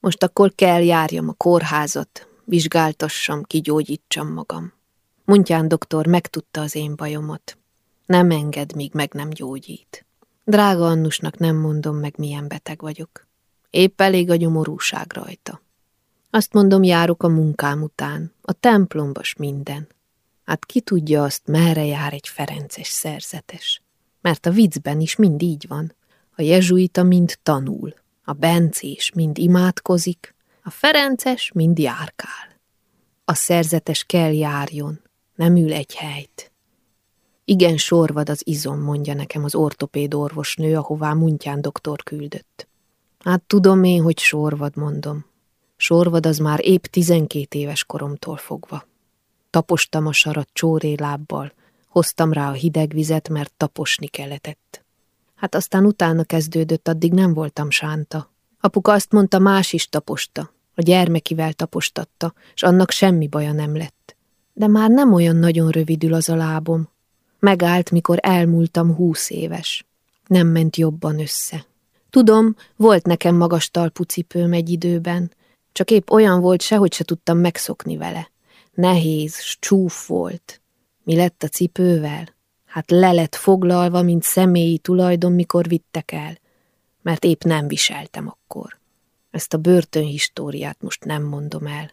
Most akkor kell járjam a kórházat, vizsgáltassam, kigyógyítsam magam. Muntyán doktor megtudta az én bajomat. Nem enged, míg meg nem gyógyít. Drága Annusnak nem mondom meg, milyen beteg vagyok. Épp elég a nyomorúság rajta. Azt mondom, járok a munkám után, a templombas minden. Hát ki tudja azt, merre jár egy ferences szerzetes. Mert a viccben is mind így van. A jezsuita mind tanul, a bencés mind imádkozik, a ferences mind járkál. A szerzetes kell járjon, nem ül egy helyt. Igen sorvad az izom, mondja nekem az ortopéd orvosnő, ahová Muntyán doktor küldött. Hát tudom én, hogy sorvad, mondom. Sorvad az már épp tizenkét éves koromtól fogva. Tapostam a sarat csóré lábbal, hoztam rá a hideg vizet, mert taposni kelletett. Hát aztán utána kezdődött, addig nem voltam sánta. Apuka azt mondta, más is taposta. A gyermekivel tapostatta, és annak semmi baja nem lett. De már nem olyan nagyon rövidül az a lábom. Megállt, mikor elmúltam húsz éves. Nem ment jobban össze. Tudom, volt nekem magas talpú cipőm egy időben, csak épp olyan volt se, hogy se tudtam megszokni vele. Nehéz, csúf volt. Mi lett a cipővel? Hát le lett foglalva, mint személyi tulajdon, mikor vittek el, mert épp nem viseltem akkor. Ezt a börtönhistóriát most nem mondom el.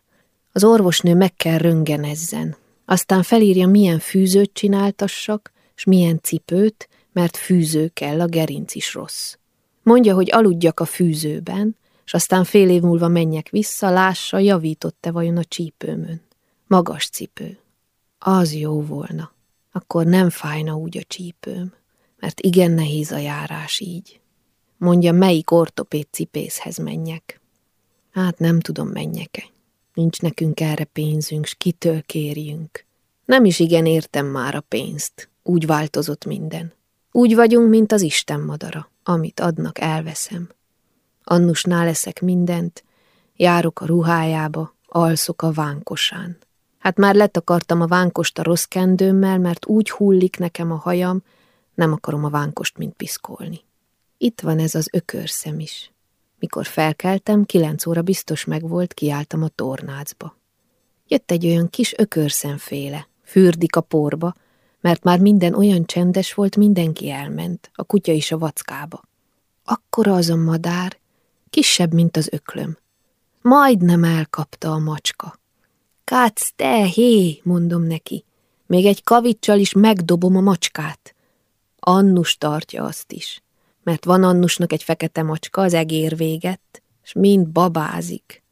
Az orvosnő meg kell röngenezzen, aztán felírja, milyen fűzőt csináltassak, és milyen cipőt, mert fűző kell, a gerinc is rossz. Mondja, hogy aludjak a fűzőben, és aztán fél év múlva menjek vissza, lássa, javított-e vajon a csípőmön. Magas cipő. Az jó volna. Akkor nem fájna úgy a csípőm, mert igen nehéz a járás így. Mondja, melyik ortopéd cipészhez menjek. Hát nem tudom, menjek-e. Nincs nekünk erre pénzünk, s kitől kérjünk. Nem is igen értem már a pénzt. Úgy változott minden. Úgy vagyunk, mint az Isten madara. Amit adnak, elveszem. Annusnál leszek mindent, járok a ruhájába, alszok a vánkosán. Hát már letakartam a vánkost a rossz kendőmmel, mert úgy hullik nekem a hajam, nem akarom a vánkost, mint piszkolni. Itt van ez az ökörszem is. Mikor felkeltem, kilenc óra biztos megvolt, kiálltam a tornácba. Jött egy olyan kis ökörszemféle, fürdik a porba, mert már minden olyan csendes volt, mindenki elment, a kutya is a vackába. Akkora az a madár, kisebb, mint az öklöm. Majdnem elkapta a macska. Kác, te, hé, mondom neki, még egy kavicsal is megdobom a macskát. Annus tartja azt is, mert van Annusnak egy fekete macska, az egér véget, és mind babázik.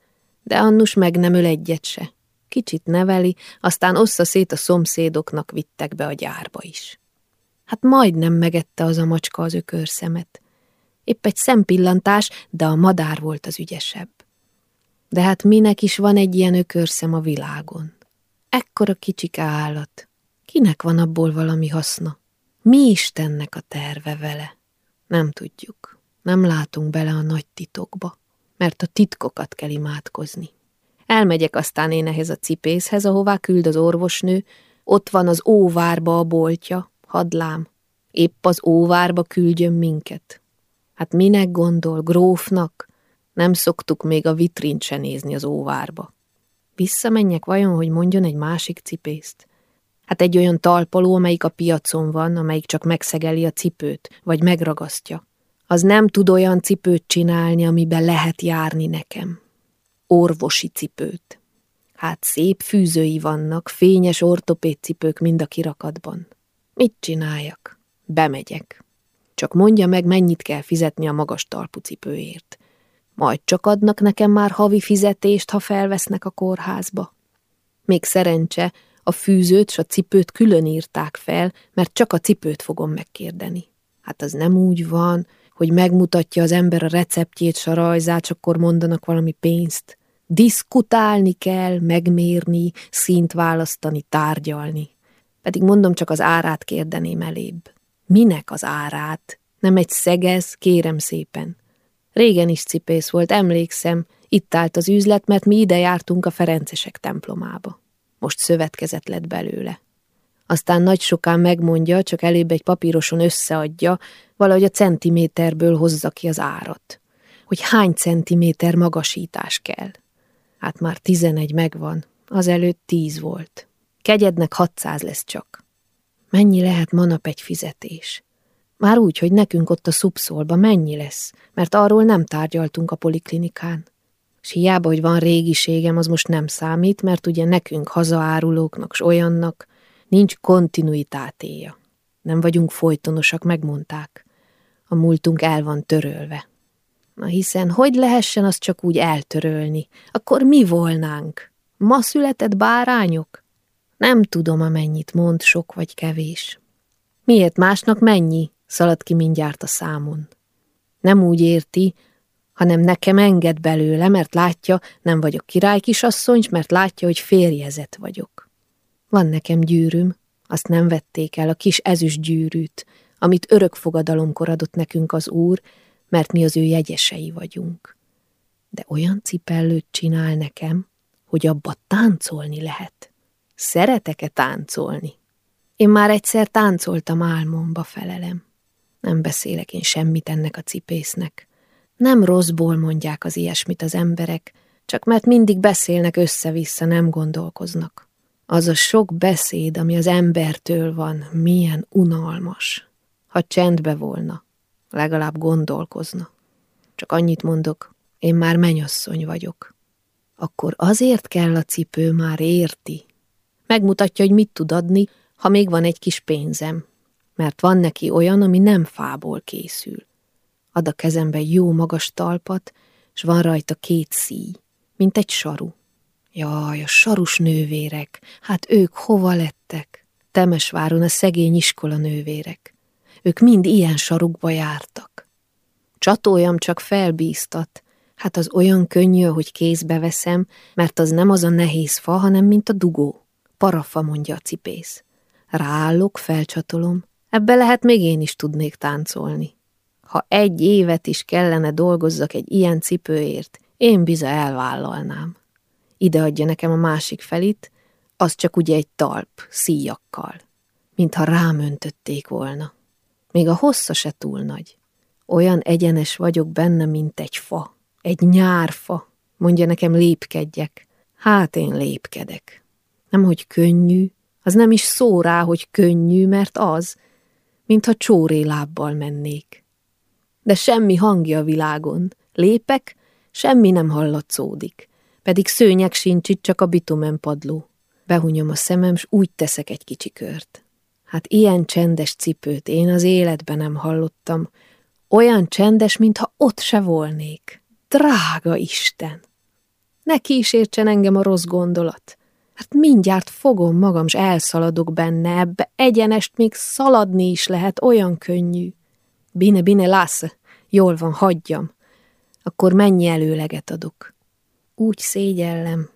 De Annus meg nem öl egyet se. Kicsit neveli, aztán ossza szét a szomszédoknak vittek be a gyárba is. Hát majdnem megette az a macska az ökörszemet. Épp egy szempillantás, de a madár volt az ügyesebb. De hát minek is van egy ilyen ökörszem a világon? Ekkora kicsike állat. Kinek van abból valami haszna? Mi Istennek a terve vele? Nem tudjuk. Nem látunk bele a nagy titokba, mert a titkokat kell imádkozni. Elmegyek aztán én ehhez a cipészhez, ahová küld az orvosnő, ott van az óvárba a boltja, hadlám. Épp az óvárba küldjön minket. Hát minek gondol, grófnak? Nem szoktuk még a vitrint se nézni az óvárba. Visszamenjek vajon, hogy mondjon egy másik cipészt? Hát egy olyan talpaló, amelyik a piacon van, amelyik csak megszegeli a cipőt, vagy megragasztja. Az nem tud olyan cipőt csinálni, amiben lehet járni nekem. Orvosi cipőt. Hát szép fűzői vannak, fényes ortopédcipők mind a kirakatban. Mit csináljak? Bemegyek. Csak mondja meg, mennyit kell fizetni a magas talpú cipőért. Majd csak adnak nekem már havi fizetést, ha felvesznek a kórházba. Még szerencse, a fűzőt s a cipőt külön írták fel, mert csak a cipőt fogom megkérdeni. Hát az nem úgy van, hogy megmutatja az ember a receptjét, s a rajzát, akkor mondanak valami pénzt. Diszkutálni kell, megmérni, szint választani, tárgyalni. Pedig mondom, csak az árát kérdeném elébb. Minek az árát? Nem egy szegez, kérem szépen. Régen is cipész volt, emlékszem, itt állt az üzlet, mert mi ide jártunk a Ferencesek templomába. Most szövetkezet lett belőle. Aztán nagy sokán megmondja, csak elébb egy papíroson összeadja, valahogy a centiméterből hozza ki az árat. hogy hány centiméter magasítás kell. Hát már tizenegy megvan, az előtt tíz volt. Kegyednek 600 lesz csak. Mennyi lehet manap egy fizetés? Már úgy, hogy nekünk ott a szubszolba mennyi lesz, mert arról nem tárgyaltunk a poliklinikán. S hiába, hogy van régiségem, az most nem számít, mert ugye nekünk hazaárulóknak s olyannak nincs kontinuitátéja. Nem vagyunk folytonosak, megmondták. A múltunk el van törölve. Na hiszen hogy lehessen azt csak úgy eltörölni? Akkor mi volnánk? Ma született bárányok? Nem tudom, amennyit mond, sok vagy kevés. Miért másnak mennyi? Szalad ki mindjárt a számon. Nem úgy érti, hanem nekem enged belőle, mert látja, nem vagyok királykisasszony, mert látja, hogy férjezet vagyok. Van nekem gyűrűm, azt nem vették el, a kis ezüst gyűrűt, amit örök fogadalomkor adott nekünk az úr, mert mi az ő jegyesei vagyunk. De olyan cipellőt csinál nekem, hogy abba táncolni lehet. Szeretek-e táncolni? Én már egyszer táncoltam álmomba, felelem. Nem beszélek én semmit ennek a cipésznek. Nem rosszból mondják az ilyesmit az emberek, csak mert mindig beszélnek össze-vissza, nem gondolkoznak. Az a sok beszéd, ami az embertől van, milyen unalmas. Ha csendbe volna, legalább gondolkozna. Csak annyit mondok, én már menyasszony vagyok. Akkor azért kell a cipő, már érti. Megmutatja, hogy mit tud adni, ha még van egy kis pénzem, mert van neki olyan, ami nem fából készül. Ad a kezembe jó magas talpat, s van rajta két szíj, mint egy saru. Jaj, a sarus nővérek, hát ők hova lettek? Temesváron a szegény iskola nővérek. Ők mind ilyen sarukba jártak. Csatoljam csak felbíztat, hát az olyan könnyű, hogy kézbe veszem, mert az nem az a nehéz fa, hanem mint a dugó. Parafa, mondja a cipész. Ráállok, felcsatolom, ebbe lehet még én is tudnék táncolni. Ha egy évet is kellene dolgozzak egy ilyen cipőért, én biza elvállalnám. Ide adja nekem a másik felit, az csak ugye egy talp, szíjakkal, mintha rám öntötték volna. Még a hossza se túl nagy. Olyan egyenes vagyok benne, mint egy fa, egy nyárfa, mondja nekem lépkedjek. Hát én lépkedek. Nem, hogy könnyű, az nem is szó rá, hogy könnyű, mert az, mintha csóré lábbal mennék. De semmi hangja a világon. Lépek, semmi nem hallatszódik. Pedig szőnyek sincs itt, csak a bitumen padló. Behunyom a szemem, s úgy teszek egy kicsi kört. Hát ilyen csendes cipőt én az életben nem hallottam. Olyan csendes, mintha ott se volnék. Drága Isten! Ne kísértsen engem a rossz gondolat. Hát mindjárt fogom magam, s elszaladok benne, ebbe egyenest még szaladni is lehet, olyan könnyű. Bine, bine, lász, jól van, hagyjam. Akkor mennyi előleget adok? Úgy szégyellem.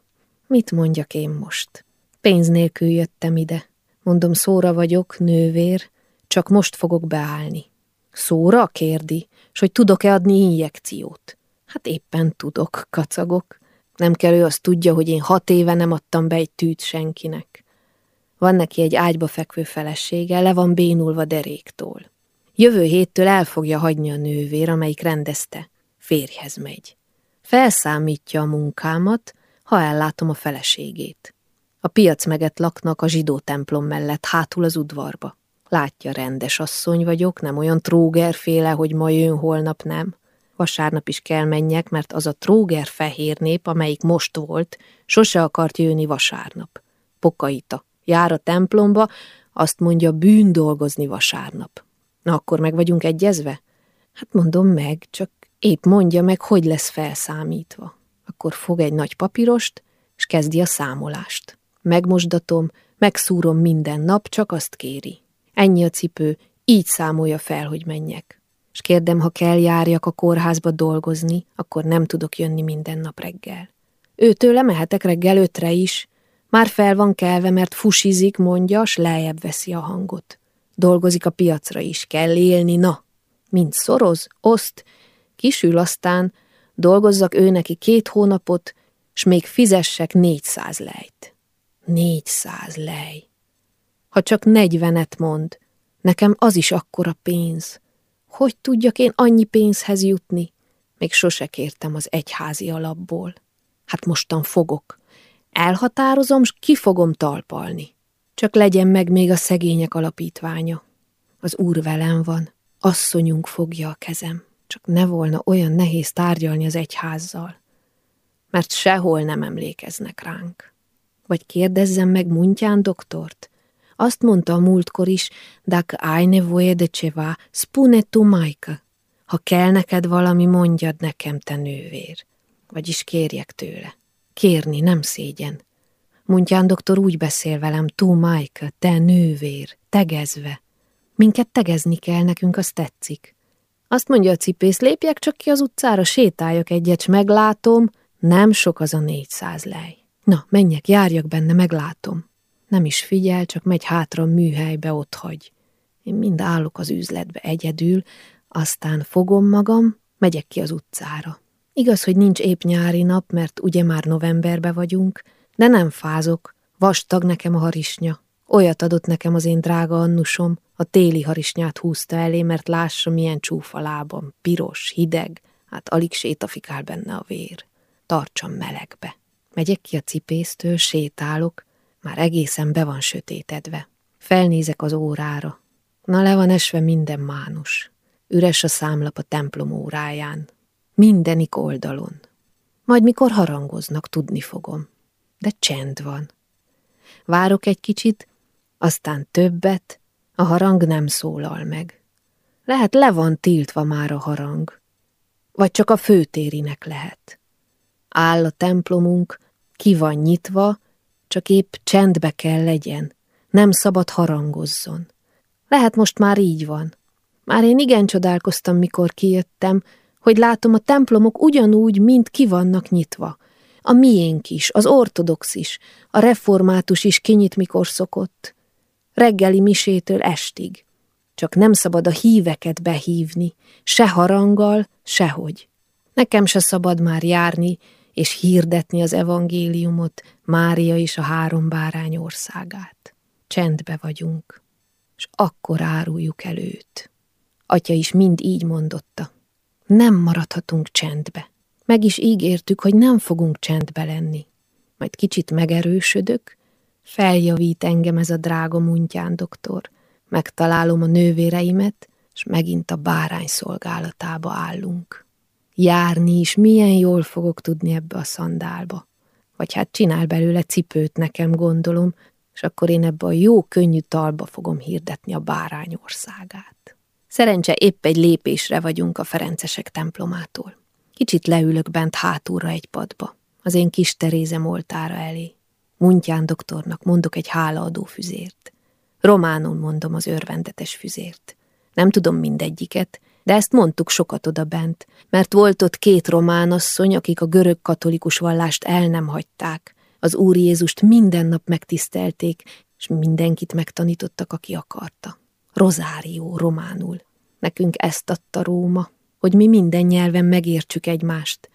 Mit mondjak én most? Pénz nélkül jöttem ide. Mondom, szóra vagyok, nővér, csak most fogok beállni. Szóra? kérdi, s hogy tudok-e adni injekciót? Hát éppen tudok, kacagok. Nem kell ő azt tudja, hogy én hat éve nem adtam be egy tűt senkinek. Van neki egy ágyba fekvő felesége, le van bénulva deréktól. Jövő héttől el fogja hagyni a nővér, amelyik rendezte. Férjhez megy. Felszámítja a munkámat, ha ellátom a feleségét. A piac meget laknak a zsidó templom mellett, hátul az udvarba. Látja, rendes asszony vagyok, nem olyan trógerféle, hogy ma jön, holnap nem. Vasárnap is kell menjek, mert az a tróger fehér nép, amelyik most volt, sose akart jönni vasárnap. Pokaita. Jár a templomba, azt mondja, bűn dolgozni vasárnap. Na akkor meg vagyunk egyezve? Hát mondom meg, csak épp mondja meg, hogy lesz felszámítva. Akkor fog egy nagy papírost, és kezdi a számolást. Megmosdatom, megszúrom minden nap, csak azt kéri. Ennyi a cipő, így számolja fel, hogy menjek. És kérdem, ha kell járjak a kórházba dolgozni, akkor nem tudok jönni minden nap reggel. Őtől mehetek reggel ötre is. Már fel van kelve, mert fusizik, mondja, s lejjebb veszi a hangot. Dolgozik a piacra is, kell élni, na. Mint szoroz, oszt, kisül aztán, dolgozzak ő neki két hónapot, s még fizessek négyszáz lejt. Négyszáz lej. Ha csak negyvenet mond, nekem az is akkora pénz. Hogy tudjak én annyi pénzhez jutni? Még sose kértem az egyházi alapból. Hát mostan fogok. Elhatározom, s ki fogom talpalni. Csak legyen meg még a szegények alapítványa. Az úr velem van, asszonyunk fogja a kezem. Csak ne volna olyan nehéz tárgyalni az egyházzal. Mert sehol nem emlékeznek ránk. Vagy kérdezzem meg Muntyán doktort? Azt mondta a múltkor is, dacă ai nevoie de ceva, spune tu, Majka. Ha kell neked valami, mondjad nekem, te nővér. Vagyis kérjek tőle. Kérni nem szégyen. Muntyán doktor úgy beszél velem, tú, Majka, te nővér, tegezve. Minket tegezni kell, nekünk az tetszik. Azt mondja a cipész, lépjek csak ki az utcára, sétáljak egyet, s meglátom, nem sok az a négyszáz lej. Na, menjek, járjak benne, meglátom. Nem is figyel, csak megy hátra a műhelybe, ott hagy. Én mind állok az üzletbe egyedül, aztán fogom magam, megyek ki az utcára. Igaz, hogy nincs épp nyári nap, mert ugye már novemberbe vagyunk, de nem fázok, vastag nekem a harisnya. Olyat adott nekem az én drága annusom, a téli harisnyát húzta elé, mert lássa, milyen csúfa lábam, piros, hideg, hát alig sétafikál benne a vér. Tartsam melegbe. Megyek ki a cipésztől, sétálok, már egészen be van sötétedve. Felnézek az órára. Na le van esve minden mánus. Üres a számlap a templom óráján. Mindenik oldalon. Majd mikor harangoznak, tudni fogom. De csend van. Várok egy kicsit, aztán többet, a harang nem szólal meg. Lehet le van tiltva már a harang. Vagy csak a főtérinek lehet. Áll a templomunk, ki van nyitva, csak épp csendbe kell legyen, nem szabad harangozzon. Lehet most már így van. Már én igen csodálkoztam, mikor kijöttem, hogy látom a templomok ugyanúgy, mint ki vannak nyitva. A miénk is, az ortodox is, a református is kinyit, mikor szokott. Reggeli misétől estig. Csak nem szabad a híveket behívni, se haranggal, sehogy. Nekem se szabad már járni, és hirdetni az evangéliumot, Mária és a három bárány országát. Csendbe vagyunk, és akkor áruljuk előt. Atya is mind így mondotta. Nem maradhatunk csendbe. Meg is ígértük, hogy nem fogunk csendbe lenni. Majd kicsit megerősödök, feljavít engem ez a drága muntyán doktor, megtalálom a nővéreimet, és megint a bárány szolgálatába állunk járni is, milyen jól fogok tudni ebbe a szandálba. Vagy hát csinál belőle cipőt nekem, gondolom, és akkor én ebbe a jó, könnyű talba fogom hirdetni a bárány országát. Szerencse épp egy lépésre vagyunk a Ferencesek templomától. Kicsit leülök bent hátulra egy padba, az én kis Terézem oltára elé. Muntyán doktornak mondok egy hálaadó füzért. Románul mondom az örvendetes füzért. Nem tudom mindegyiket, de ezt mondtuk sokat oda bent, mert volt ott két román asszony, akik a görög katolikus vallást el nem hagyták. Az Úr Jézust minden nap megtisztelték, és mindenkit megtanítottak, aki akarta. Rozárió románul. Nekünk ezt adta Róma, hogy mi minden nyelven megértsük egymást.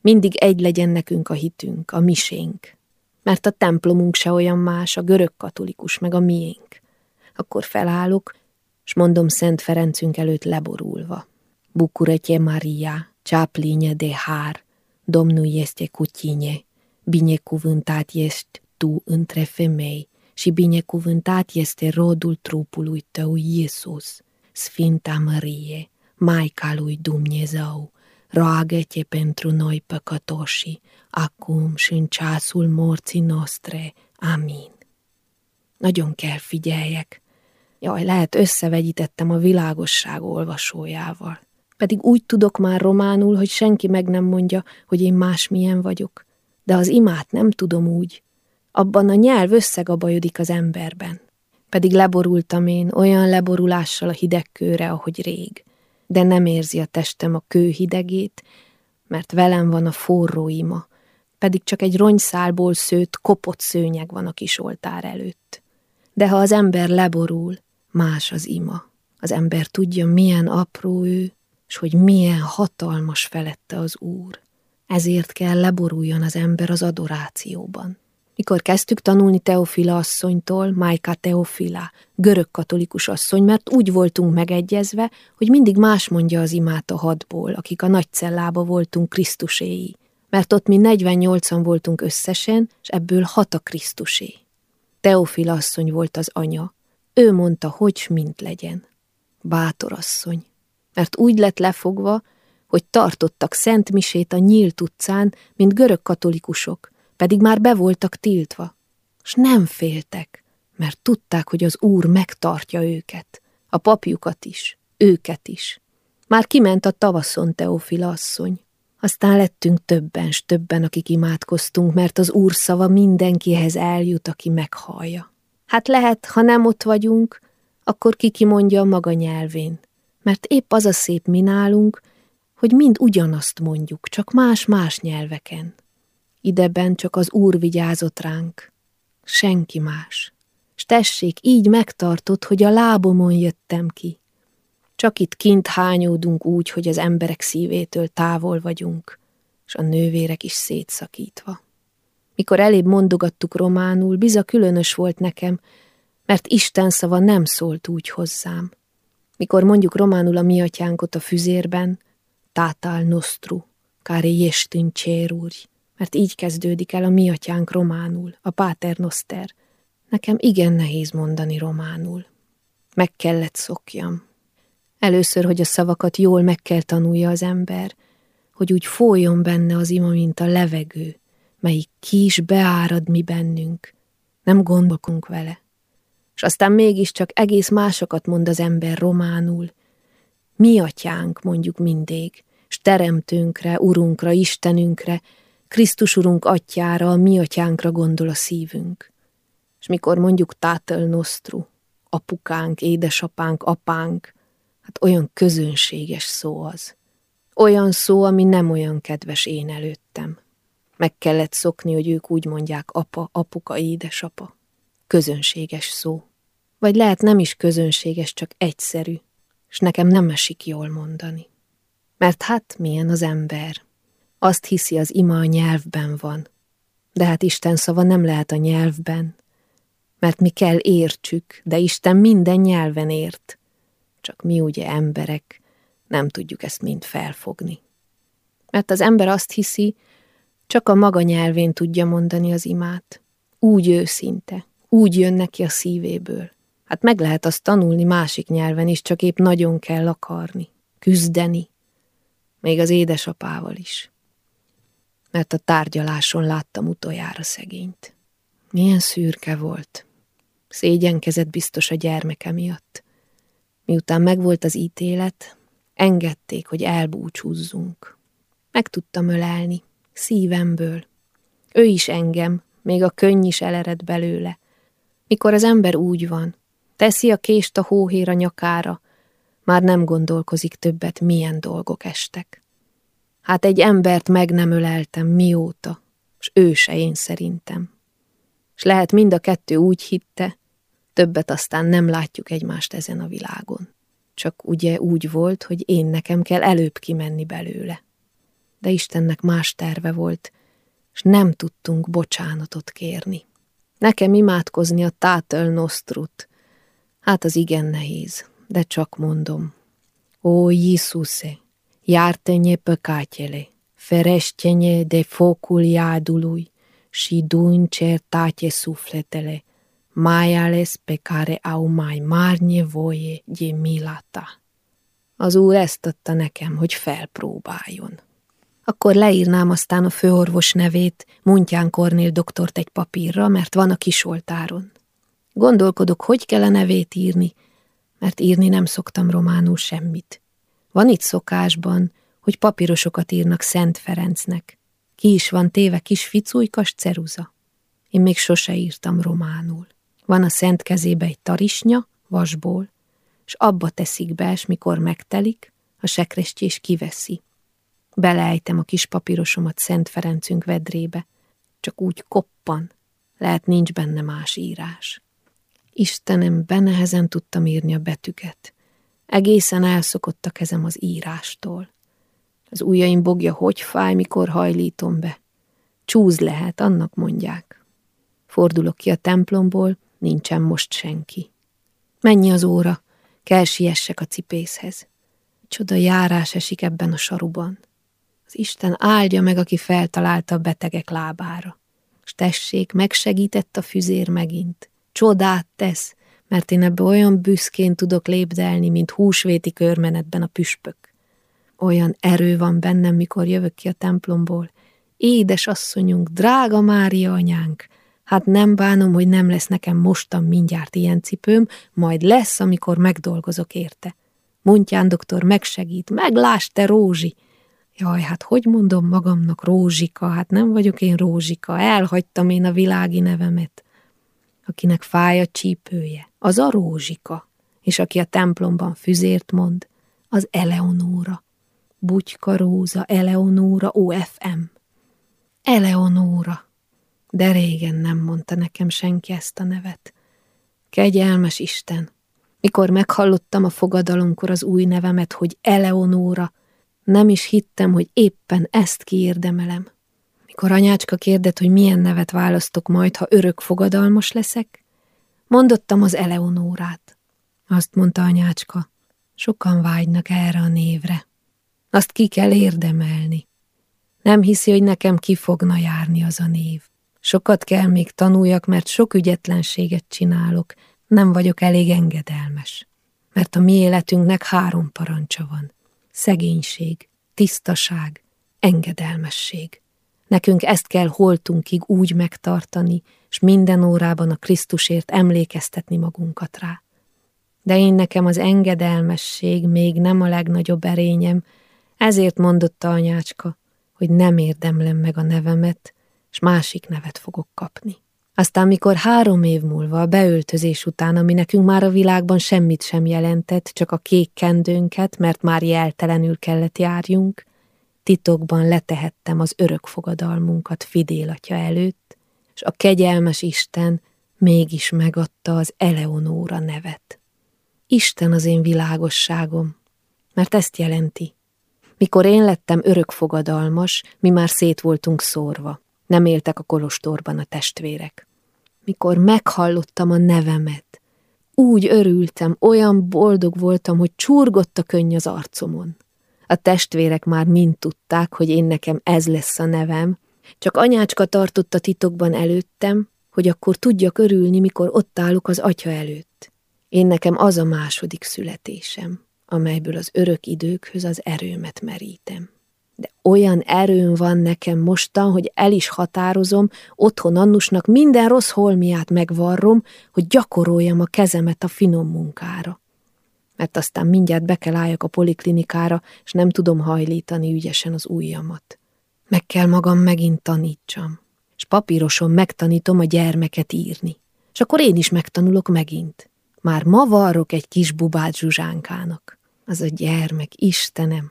Mindig egy legyen nekünk a hitünk, a misénk. Mert a templomunk se olyan más, a görög katolikus, meg a miénk. Akkor felállok, s mondom Szent Ferencünk előtt leborulva. Bucură-te, Maria, cea plină de har, Domnul este cu tine, binecuvântat ești tu între femei și binecuvântat este rodul trupului tău, Iisus. Sfânta Mărie, Maica lui Dumnezeu, roagă-te pentru noi păcătoși, acum și în ceasul morții nostre. Amin. Nagyon kell figyeljek, Jaj, lehet összevegyítettem a világosság olvasójával. Pedig úgy tudok már románul, hogy senki meg nem mondja, hogy én másmilyen vagyok. De az imát nem tudom úgy. Abban a nyelv összegabajodik az emberben. Pedig leborultam én olyan leborulással a hidegkőre, ahogy rég. De nem érzi a testem a kő hidegét, mert velem van a forró ima, pedig csak egy rongyszálból szőtt, kopott szőnyeg van a kis oltár előtt. De ha az ember leborul, más az ima. Az ember tudja, milyen apró ő, és hogy milyen hatalmas felette az Úr. Ezért kell leboruljon az ember az adorációban. Mikor kezdtük tanulni Teofila asszonytól, Májka Teofila, görög katolikus asszony, mert úgy voltunk megegyezve, hogy mindig más mondja az imát a hadból, akik a nagy cellába voltunk Krisztuséi, mert ott mi 48-an voltunk összesen, és ebből hat a Krisztusé. Teofila asszony volt az anya. Ő mondta, hogy mint legyen. Bátor asszony. Mert úgy lett lefogva, hogy tartottak szent misét a nyílt utcán, mint görög katolikusok, pedig már be voltak tiltva. S nem féltek, mert tudták, hogy az Úr megtartja őket, a papjukat is, őket is. Már kiment a tavaszon Teofila asszony. Aztán lettünk többen, s többen, akik imádkoztunk, mert az Úr szava mindenkihez eljut, aki meghallja. Hát lehet, ha nem ott vagyunk, akkor ki kimondja a maga nyelvén, mert épp az a szép mi nálunk, hogy mind ugyanazt mondjuk, csak más-más nyelveken. Ideben csak az Úr vigyázott ránk, senki más. S tessék, így megtartott, hogy a lábomon jöttem ki. Csak itt kint hányódunk úgy, hogy az emberek szívétől távol vagyunk, és a nővérek is szétszakítva. Mikor elébb mondogattuk románul, biza különös volt nekem, mert Isten szava nem szólt úgy hozzám. Mikor mondjuk románul a mi atyánkot a füzérben, tátál nostru, káre jestün csérúrj, mert így kezdődik el a mi atyánk románul, a Páter Noster. Nekem igen nehéz mondani románul. Meg kellett szokjam. Először, hogy a szavakat jól meg kell tanulja az ember, hogy úgy folyjon benne az ima, mint a levegő, melyik ki is beárad mi bennünk. Nem gondolkunk vele. És aztán mégiscsak egész másokat mond az ember románul. Mi atyánk, mondjuk mindig, s teremtőnkre, urunkra, Istenünkre, Krisztus Urunk atyára, a mi atyánkra gondol a szívünk. És mikor mondjuk tátel nostru, apukánk, édesapánk, apánk, hát olyan közönséges szó az. Olyan szó, ami nem olyan kedves én előttem. Meg kellett szokni, hogy ők úgy mondják apa, apuka, édesapa. Közönséges szó. Vagy lehet nem is közönséges, csak egyszerű, és nekem nem esik jól mondani. Mert hát milyen az ember, azt hiszi, az ima a nyelvben van. De hát Isten szava nem lehet a nyelvben, mert mi kell értsük, de Isten minden nyelven ért. Csak mi ugye emberek nem tudjuk ezt mind felfogni. Mert az ember azt hiszi, csak a maga nyelvén tudja mondani az imát. Úgy őszinte, úgy jön neki a szívéből. Hát meg lehet azt tanulni másik nyelven is, csak épp nagyon kell akarni, küzdeni, még az édesapával is mert a tárgyaláson láttam utoljára szegényt. Milyen szürke volt. Szégyenkezett biztos a gyermeke miatt. Miután megvolt az ítélet, engedték, hogy elbúcsúzzunk. Meg tudtam ölelni, szívemből. Ő is engem, még a könny is elered belőle. Mikor az ember úgy van, teszi a kést a hóhér a nyakára, már nem gondolkozik többet, milyen dolgok estek. Hát egy embert meg nem öleltem mióta, s ő se én szerintem. És lehet mind a kettő úgy hitte, többet aztán nem látjuk egymást ezen a világon. Csak ugye úgy volt, hogy én nekem kell előbb kimenni belőle. De Istennek más terve volt, és nem tudtunk bocsánatot kérni. Nekem imádkozni a tátöl nosztrut. Hát az igen nehéz, de csak mondom. Ó, Jézusze, iartă-ne păcatele, ferește-ne de focul iadului și du în certate sufletele, mai ales pe care au mai mari nevoie de. Az úr ezt adta nekem, hogy felpróbáljon. Akkor leírnám aztán a főorvos nevét, Muntján Kornél doktort egy papírra, mert van a kisoltáron. Gondolkodok, hogy kell a nevét írni, mert írni nem szoktam románul semmit. Van itt szokásban, hogy papírosokat írnak Szent Ferencnek. Ki is van téve kis ficújkas ceruza. Én még sose írtam románul. Van a szent kezébe egy tarisnya, vasból, és abba teszik be, és mikor megtelik, a sekrestjés kiveszi. Beleejtem a kis papírosomat Szent Ferencünk vedrébe, csak úgy koppan, lehet nincs benne más írás. Istenem, benehezen tudtam írni a betűket. Egészen elszokott a kezem az írástól. Az ujjaim bogja hogy fáj, mikor hajlítom be. Csúz lehet, annak mondják. Fordulok ki a templomból, nincsen most senki. Mennyi az óra? Kell siessek a cipészhez. Csoda járás esik ebben a saruban. Az Isten áldja meg, aki feltalálta a betegek lábára. S tessék, megsegített a füzér megint. Csodát tesz, mert én ebbe olyan büszkén tudok lépdelni, mint húsvéti körmenetben a püspök. Olyan erő van bennem, mikor jövök ki a templomból. Édes asszonyunk, drága Mária anyánk, hát nem bánom, hogy nem lesz nekem mostan mindjárt ilyen cipőm, majd lesz, amikor megdolgozok érte. Mondján doktor megsegít, meglás te Rózsi! Jaj, hát hogy mondom magamnak Rózsika, hát nem vagyok én Rózsika, elhagytam én a világi nevemet. Akinek fáj a csípője, az a Rózsika, és aki a templomban füzért mond, az Eleonóra. Bugyka Róza, Eleonóra, OFM. Eleonóra. De régen nem mondta nekem senki ezt a nevet. Kegyelmes Isten! Mikor meghallottam a fogadalomkor az új nevemet, hogy Eleonóra, nem is hittem, hogy éppen ezt kiérdemelem. Mikor anyácska kérdett, hogy milyen nevet választok majd, ha örök fogadalmas leszek, mondottam az Eleonórát. Azt mondta anyácska, sokan vágynak erre a névre. Azt ki kell érdemelni. Nem hiszi, hogy nekem ki fogna járni az a név. Sokat kell még tanuljak, mert sok ügyetlenséget csinálok, nem vagyok elég engedelmes. Mert a mi életünknek három parancsa van. Szegénység, tisztaság, engedelmesség. Nekünk ezt kell holtunkig úgy megtartani, és minden órában a Krisztusért emlékeztetni magunkat rá. De én nekem az engedelmesség még nem a legnagyobb erényem, ezért mondotta anyácska, hogy nem érdemlem meg a nevemet, és másik nevet fogok kapni. Aztán, mikor három év múlva a beöltözés után, ami nekünk már a világban semmit sem jelentett, csak a kék kendőnket, mert már jeltelenül kellett járjunk, titokban letehettem az örök fogadalmunkat Fidél előtt, és a kegyelmes Isten mégis megadta az Eleonóra nevet. Isten az én világosságom, mert ezt jelenti. Mikor én lettem örökfogadalmas, mi már szét voltunk szórva. Nem éltek a kolostorban a testvérek. Mikor meghallottam a nevemet, úgy örültem, olyan boldog voltam, hogy csurgott a könny az arcomon. A testvérek már mind tudták, hogy én nekem ez lesz a nevem, csak anyácska tartotta titokban előttem, hogy akkor tudjak örülni, mikor ott állok az atya előtt. Én nekem az a második születésem amelyből az örök időkhöz az erőmet merítem. De olyan erőm van nekem mostan, hogy el is határozom, otthon Annusnak minden rossz holmiát megvarrom, hogy gyakoroljam a kezemet a finom munkára. Mert aztán mindjárt be kell álljak a poliklinikára, és nem tudom hajlítani ügyesen az ujjamat. Meg kell magam megint tanítsam, és papíroson megtanítom a gyermeket írni. És akkor én is megtanulok megint. Már ma varrok egy kis bubát Zsuzsánkának. Az a gyermek, Istenem,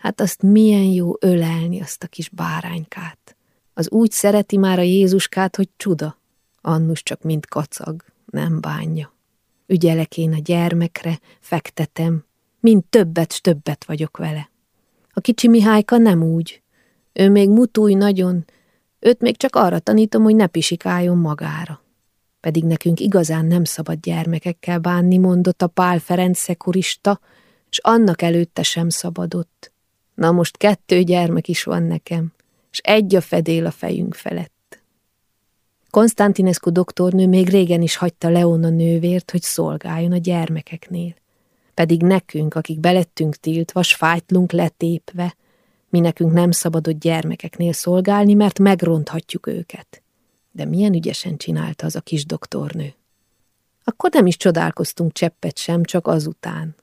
hát azt milyen jó ölelni azt a kis báránykát. Az úgy szereti már a Jézuskát, hogy csuda. Annus csak mind kacag, nem bánja. Ügyelek én a gyermekre, fektetem, mind többet s többet vagyok vele. A kicsi Mihályka nem úgy. Ő még mutúj nagyon, őt még csak arra tanítom, hogy ne pisikáljon magára. Pedig nekünk igazán nem szabad gyermekekkel bánni, mondott a Pál Ferenc szekurista, és annak előtte sem szabadott. Na most kettő gyermek is van nekem, és egy a fedél a fejünk felett. Konstantinescu doktornő még régen is hagyta Leona nővért, hogy szolgáljon a gyermekeknél. Pedig nekünk, akik belettünk tiltva, s fájtlunk letépve, mi nekünk nem szabadott gyermekeknél szolgálni, mert megronthatjuk őket. De milyen ügyesen csinálta az a kis doktornő. Akkor nem is csodálkoztunk cseppet sem, csak azután,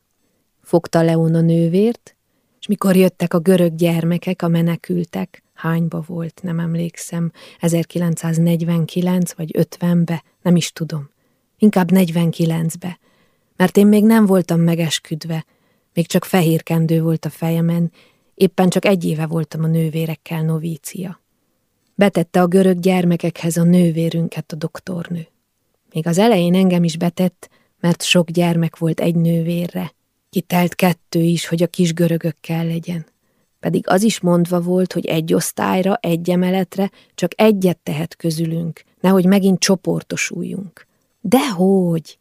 fogta Leona nővért, és mikor jöttek a görög gyermekek, a menekültek, hányba volt, nem emlékszem, 1949 vagy 50-be, nem is tudom, inkább 49-be, mert én még nem voltam megesküdve, még csak fehér kendő volt a fejemen, éppen csak egy éve voltam a nővérekkel novícia. Betette a görög gyermekekhez a nővérünket a doktornő. Még az elején engem is betett, mert sok gyermek volt egy nővérre, Kitelt kettő is, hogy a kis görögökkel legyen. Pedig az is mondva volt, hogy egy osztályra, egy emeletre csak egyet tehet közülünk, nehogy megint csoportosuljunk. Dehogy!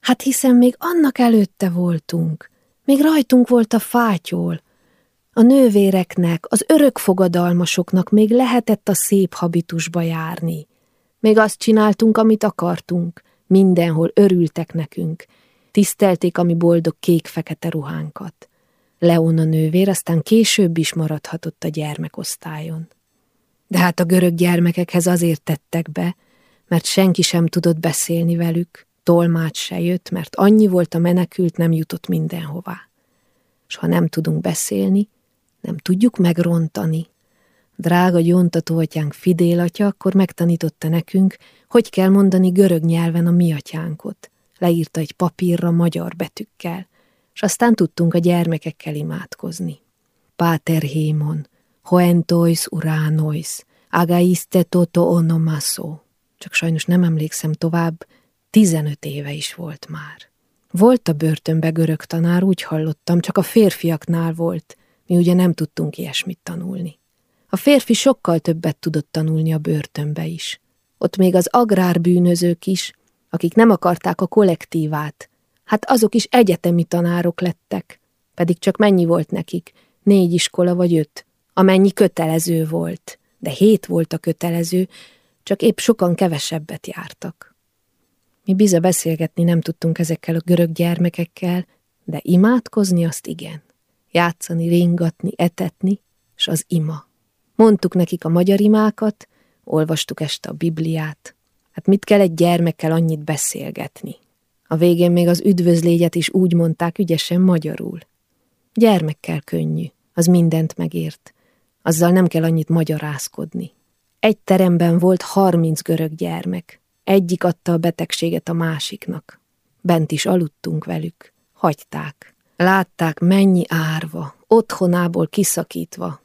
Hát hiszen még annak előtte voltunk. Még rajtunk volt a fátyol. A nővéreknek, az örökfogadalmasoknak még lehetett a szép habitusba járni. Még azt csináltunk, amit akartunk. Mindenhol örültek nekünk. Tisztelték a mi boldog kék-fekete ruhánkat. Leona nővér aztán később is maradhatott a gyermekosztályon. De hát a görög gyermekekhez azért tettek be, mert senki sem tudott beszélni velük, tolmács se jött, mert annyi volt a menekült, nem jutott mindenhová. És ha nem tudunk beszélni, nem tudjuk megrontani. Drága gyontatóatyánk Fidél atya akkor megtanította nekünk, hogy kell mondani görög nyelven a mi atyánkot. Leírta egy papírra magyar betűkkel, és aztán tudtunk a gyermekekkel imádkozni. Páter Hémon, Hoentois Uránois, Agaiste Toto Onomaso. Csak sajnos nem emlékszem tovább, tizenöt éve is volt már. Volt a börtönbe görög tanár, úgy hallottam, csak a férfiaknál volt, mi ugye nem tudtunk ilyesmit tanulni. A férfi sokkal többet tudott tanulni a börtönbe is. Ott még az agrárbűnözők is, akik nem akarták a kollektívát, hát azok is egyetemi tanárok lettek, pedig csak mennyi volt nekik, négy iskola vagy öt, amennyi kötelező volt, de hét volt a kötelező, csak épp sokan kevesebbet jártak. Mi biza beszélgetni nem tudtunk ezekkel a görög gyermekekkel, de imádkozni azt igen. Játszani, ringatni, etetni, és az ima. Mondtuk nekik a magyar imákat, olvastuk este a Bibliát. Hát mit kell egy gyermekkel annyit beszélgetni? A végén még az üdvözlégyet is úgy mondták ügyesen magyarul. Gyermekkel könnyű, az mindent megért. Azzal nem kell annyit magyarázkodni. Egy teremben volt harminc görög gyermek. Egyik adta a betegséget a másiknak. Bent is aludtunk velük. Hagyták. Látták, mennyi árva, otthonából kiszakítva.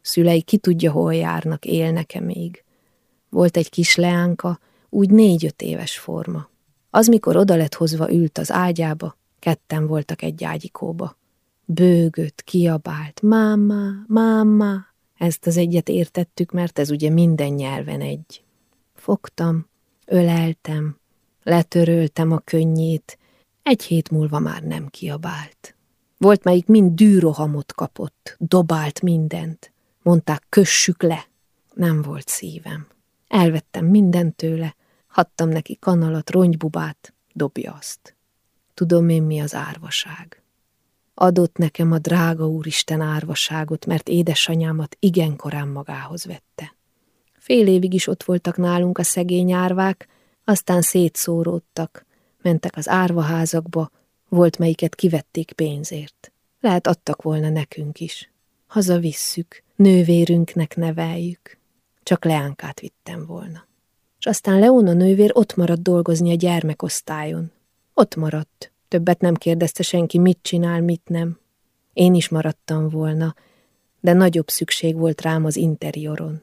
Szülei ki tudja, hol járnak, élnek-e még. Volt egy kis leánka, úgy négy-öt éves forma. Az, mikor oda lett hozva, ült az ágyába, ketten voltak egy ágyikóba. Bőgött, kiabált, máma, máma. Ezt az egyet értettük, mert ez ugye minden nyelven egy. Fogtam, öleltem, letöröltem a könnyét, egy hét múlva már nem kiabált. Volt, melyik mind dűrohamot kapott, dobált mindent. Mondták, kössük le. Nem volt szívem. Elvettem mindent tőle, Hattam neki kanalat, ronybubát, dobja azt. Tudom én, mi az árvaság. Adott nekem a drága úristen árvaságot, mert édesanyámat igen korán magához vette. Fél évig is ott voltak nálunk a szegény árvák, aztán szétszóródtak, mentek az árvaházakba, volt melyiket kivették pénzért. Lehet adtak volna nekünk is. Haza visszük, nővérünknek neveljük. Csak leánkát vittem volna és aztán Leona nővér ott maradt dolgozni a gyermekosztályon. Ott maradt. Többet nem kérdezte senki, mit csinál, mit nem. Én is maradtam volna, de nagyobb szükség volt rám az interioron.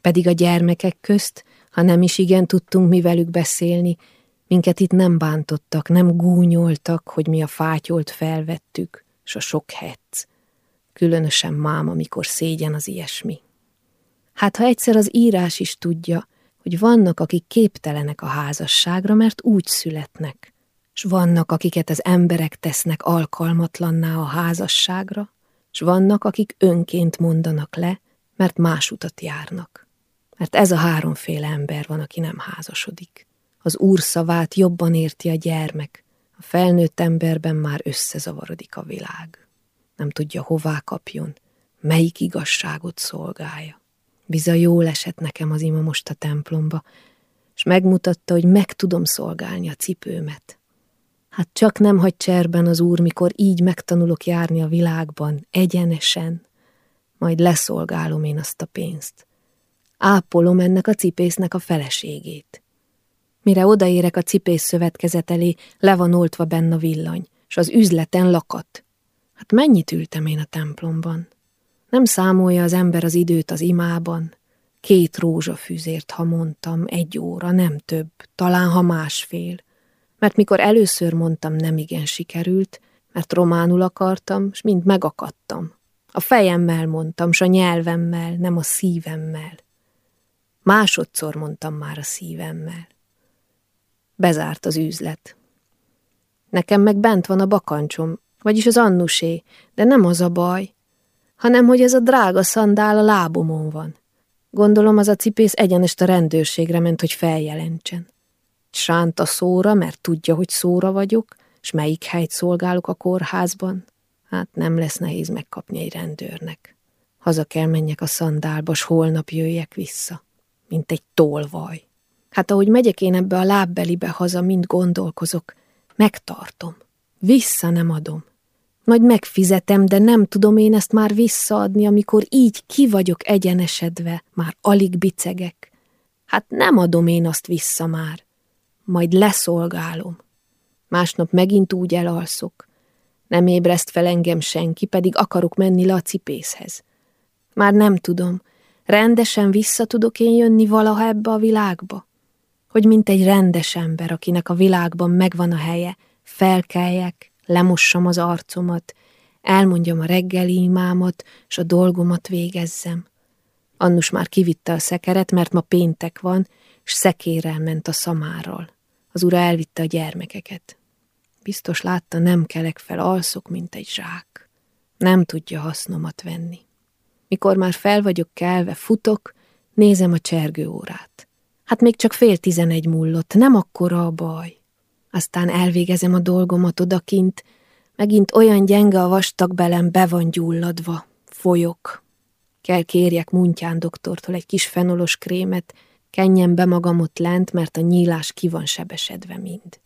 Pedig a gyermekek közt, ha nem is igen tudtunk mi velük beszélni, minket itt nem bántottak, nem gúnyoltak, hogy mi a fátyolt felvettük, s a sok hetsz. Különösen máma, amikor szégyen az ilyesmi. Hát ha egyszer az írás is tudja, hogy vannak, akik képtelenek a házasságra, mert úgy születnek, s vannak, akiket az emberek tesznek alkalmatlanná a házasságra, s vannak, akik önként mondanak le, mert más utat járnak. Mert ez a háromféle ember van, aki nem házasodik. Az úr szavát jobban érti a gyermek, a felnőtt emberben már összezavarodik a világ. Nem tudja, hová kapjon, melyik igazságot szolgálja. Biza jól esett nekem az ima most a templomba, és megmutatta, hogy meg tudom szolgálni a cipőmet. Hát csak nem hagy cserben az úr, mikor így megtanulok járni a világban, egyenesen, majd leszolgálom én azt a pénzt. Ápolom ennek a cipésznek a feleségét. Mire odaérek a cipész szövetkezet elé, le van oltva benne a villany, és az üzleten lakat. Hát mennyit ültem én a templomban? Nem számolja az ember az időt az imában. Két rózsafűzért, ha mondtam, egy óra, nem több, talán ha másfél. Mert mikor először mondtam, nem igen sikerült, mert románul akartam, s mind megakadtam. A fejemmel mondtam, s a nyelvemmel, nem a szívemmel. Másodszor mondtam már a szívemmel. Bezárt az üzlet. Nekem meg bent van a bakancsom, vagyis az annusé, de nem az a baj, hanem hogy ez a drága szandál a lábomon van. Gondolom az a cipész egyenest a rendőrségre ment, hogy feljelentsen. Sánt a szóra, mert tudja, hogy szóra vagyok, s melyik helyt szolgálok a kórházban. Hát nem lesz nehéz megkapni egy rendőrnek. Haza kell menjek a szandálba, s holnap jöjjek vissza, mint egy tolvaj. Hát ahogy megyek én ebbe a lábbelibe haza, mind gondolkozok, megtartom. Vissza nem adom. Majd megfizetem, de nem tudom én ezt már visszaadni, amikor így ki vagyok egyenesedve, már alig bicegek. Hát nem adom én azt vissza már. Majd leszolgálom. Másnap megint úgy elalszok. Nem ébreszt fel engem senki, pedig akarok menni le a cipészhez. Már nem tudom, rendesen vissza tudok én jönni valaha ebbe a világba? Hogy mint egy rendes ember, akinek a világban megvan a helye, felkeljek, lemossam az arcomat, elmondjam a reggeli imámat, s a dolgomat végezzem. Annus már kivitte a szekeret, mert ma péntek van, s szekérrel ment a szamárral. Az ura elvitte a gyermekeket. Biztos látta, nem kelek fel, alszok, mint egy zsák. Nem tudja hasznomat venni. Mikor már fel vagyok kelve, futok, nézem a csergőórát. Hát még csak fél tizenegy mullott, nem akkora a baj. Aztán elvégezem a dolgomat odakint, megint olyan gyenge a vastag belem, be van gyulladva. Folyok. Kell kérjek Muntyán doktortól egy kis fenolos krémet, kenjen be magam ott lent, mert a nyílás ki van sebesedve mind.